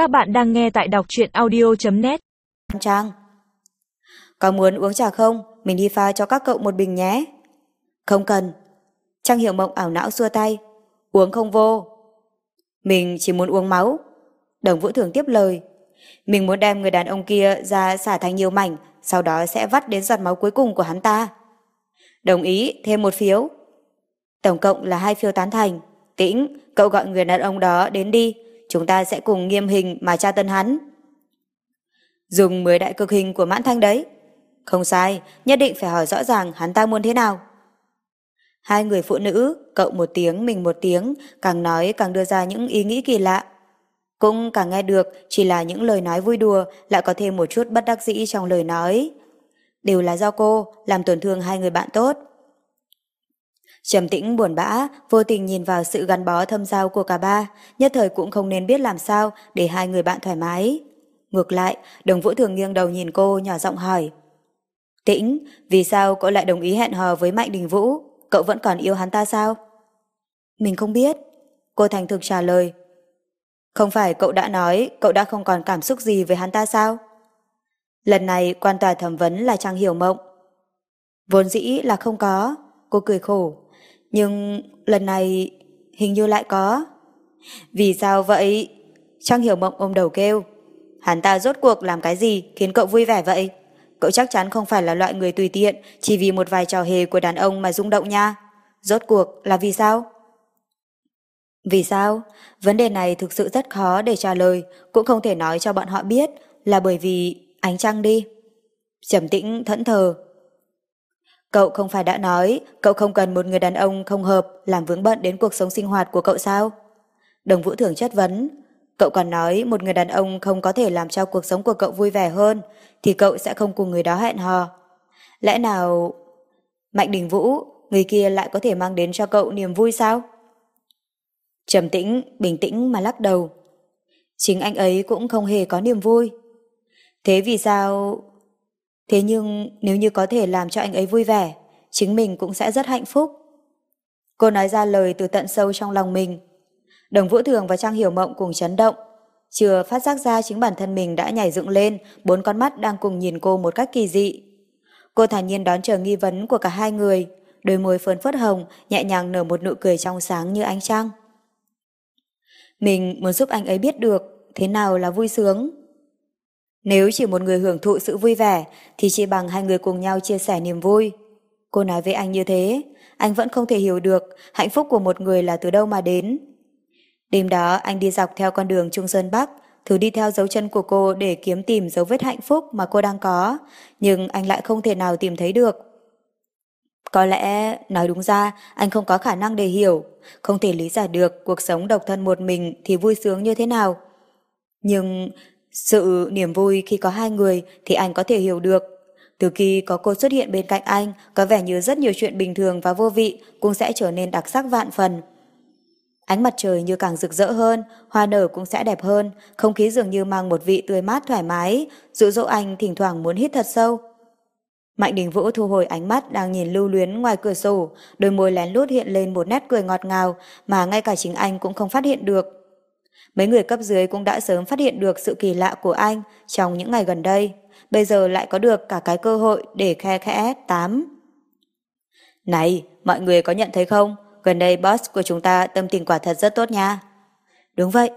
Các bạn đang nghe tại đọc truyện audio.net Trang Có muốn uống trà không? Mình đi pha cho các cậu một bình nhé. Không cần. Trang Hiểu Mộng ảo não xua tay. Uống không vô. Mình chỉ muốn uống máu. Đồng Vũ Thường tiếp lời. Mình muốn đem người đàn ông kia ra xả thành nhiều mảnh, sau đó sẽ vắt đến giọt máu cuối cùng của hắn ta. Đồng ý, thêm một phiếu. Tổng cộng là hai phiếu tán thành. Tĩnh, cậu gọi người đàn ông đó đến đi, chúng ta sẽ cùng nghiêm hình mà tra tân hắn. Dùng 10 đại cực hình của mãn thanh đấy. Không sai, nhất định phải hỏi rõ ràng hắn ta muốn thế nào. Hai người phụ nữ, cậu một tiếng, mình một tiếng, càng nói càng đưa ra những ý nghĩ kỳ lạ. Cũng càng nghe được chỉ là những lời nói vui đùa, lại có thêm một chút bất đắc dĩ trong lời nói. Đều là do cô, làm tổn thương hai người bạn tốt. Trầm tĩnh buồn bã, vô tình nhìn vào sự gắn bó thâm giao của cả ba, nhất thời cũng không nên biết làm sao để hai người bạn thoải mái. Ngược lại, đồng vũ thường nghiêng đầu nhìn cô nhỏ giọng hỏi. Tĩnh, vì sao cậu lại đồng ý hẹn hò với Mạnh Đình Vũ? Cậu vẫn còn yêu hắn ta sao? Mình không biết. Cô thành thực trả lời. Không phải cậu đã nói cậu đã không còn cảm xúc gì với hắn ta sao? Lần này quan tòa thẩm vấn là Trang Hiểu Mộng. Vốn dĩ là không có. Cô cười khổ. Nhưng lần này hình như lại có. Vì sao vậy? Trang Hiểu Mộng ôm đầu kêu. Hắn ta rốt cuộc làm cái gì khiến cậu vui vẻ vậy? Cậu chắc chắn không phải là loại người tùy tiện chỉ vì một vài trò hề của đàn ông mà rung động nha. Rốt cuộc là vì sao? Vì sao? Vấn đề này thực sự rất khó để trả lời, cũng không thể nói cho bọn họ biết là bởi vì ánh trăng đi. Trầm tĩnh thẫn thờ. Cậu không phải đã nói cậu không cần một người đàn ông không hợp làm vướng bận đến cuộc sống sinh hoạt của cậu sao? Đồng Vũ Thưởng chất vấn. Cậu còn nói một người đàn ông không có thể làm cho cuộc sống của cậu vui vẻ hơn thì cậu sẽ không cùng người đó hẹn hò. Lẽ nào... Mạnh Đình Vũ, người kia lại có thể mang đến cho cậu niềm vui sao? Trầm tĩnh, bình tĩnh mà lắc đầu. Chính anh ấy cũng không hề có niềm vui. Thế vì sao... Thế nhưng nếu như có thể làm cho anh ấy vui vẻ, chính mình cũng sẽ rất hạnh phúc. Cô nói ra lời từ tận sâu trong lòng mình. Đồng Vũ Thường và Trang Hiểu Mộng cùng chấn động. Chưa phát giác ra chính bản thân mình đã nhảy dựng lên, bốn con mắt đang cùng nhìn cô một cách kỳ dị. Cô thản nhiên đón chờ nghi vấn của cả hai người, đôi môi phơn phớt hồng, nhẹ nhàng nở một nụ cười trong sáng như ánh trăng. Mình muốn giúp anh ấy biết được thế nào là vui sướng. Nếu chỉ một người hưởng thụ sự vui vẻ thì chỉ bằng hai người cùng nhau chia sẻ niềm vui. Cô nói với anh như thế, anh vẫn không thể hiểu được hạnh phúc của một người là từ đâu mà đến. Đêm đó anh đi dọc theo con đường Trung Sơn Bắc, thử đi theo dấu chân của cô để kiếm tìm dấu vết hạnh phúc mà cô đang có, nhưng anh lại không thể nào tìm thấy được. Có lẽ, nói đúng ra, anh không có khả năng để hiểu, không thể lý giải được cuộc sống độc thân một mình thì vui sướng như thế nào. Nhưng sự niềm vui khi có hai người thì anh có thể hiểu được. Từ khi có cô xuất hiện bên cạnh anh, có vẻ như rất nhiều chuyện bình thường và vô vị cũng sẽ trở nên đặc sắc vạn phần. Ánh mặt trời như càng rực rỡ hơn, hoa nở cũng sẽ đẹp hơn, không khí dường như mang một vị tươi mát thoải mái, dụ dỗ anh thỉnh thoảng muốn hít thật sâu. Mạnh Đình Vũ thu hồi ánh mắt đang nhìn lưu luyến ngoài cửa sổ, đôi môi lén lút hiện lên một nét cười ngọt ngào mà ngay cả chính anh cũng không phát hiện được. Mấy người cấp dưới cũng đã sớm phát hiện được sự kỳ lạ của anh trong những ngày gần đây, bây giờ lại có được cả cái cơ hội để khe khẽ tám. Này, mọi người có nhận thấy không? Gần đây boss của chúng ta tâm tình quả thật rất tốt nha. Đúng vậy,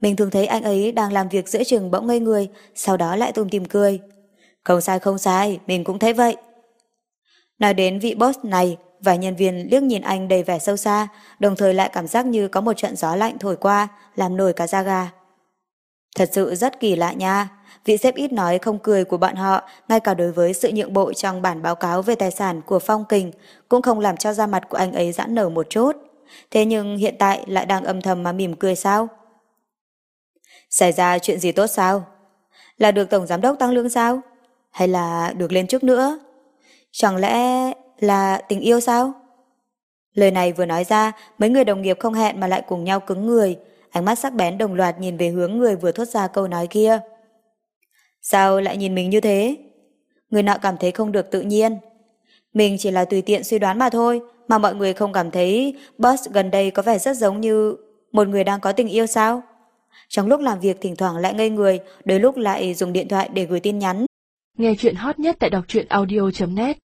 mình thường thấy anh ấy đang làm việc giữa chừng bỗng ngây người, sau đó lại tùm tìm cười. Không sai không sai, mình cũng thấy vậy. Nói đến vị boss này, vài nhân viên liếc nhìn anh đầy vẻ sâu xa, đồng thời lại cảm giác như có một trận gió lạnh thổi qua, làm nổi cả da gà. Thật sự rất kỳ lạ nha, vị xếp ít nói không cười của bọn họ, ngay cả đối với sự nhượng bộ trong bản báo cáo về tài sản của Phong Kình, cũng không làm cho da mặt của anh ấy giãn nở một chút. Thế nhưng hiện tại lại đang âm thầm mà mỉm cười sao? Xảy ra chuyện gì tốt sao? Là được Tổng Giám đốc tăng lương sao? Hay là được lên trước nữa? Chẳng lẽ là tình yêu sao? Lời này vừa nói ra, mấy người đồng nghiệp không hẹn mà lại cùng nhau cứng người, ánh mắt sắc bén đồng loạt nhìn về hướng người vừa thốt ra câu nói kia. Sao lại nhìn mình như thế? Người nọ cảm thấy không được tự nhiên. Mình chỉ là tùy tiện suy đoán mà thôi, mà mọi người không cảm thấy boss gần đây có vẻ rất giống như một người đang có tình yêu sao? Trong lúc làm việc thỉnh thoảng lại ngây người, đôi lúc lại dùng điện thoại để gửi tin nhắn. Nghe chuyện hot nhất tại đọc truyện audio.net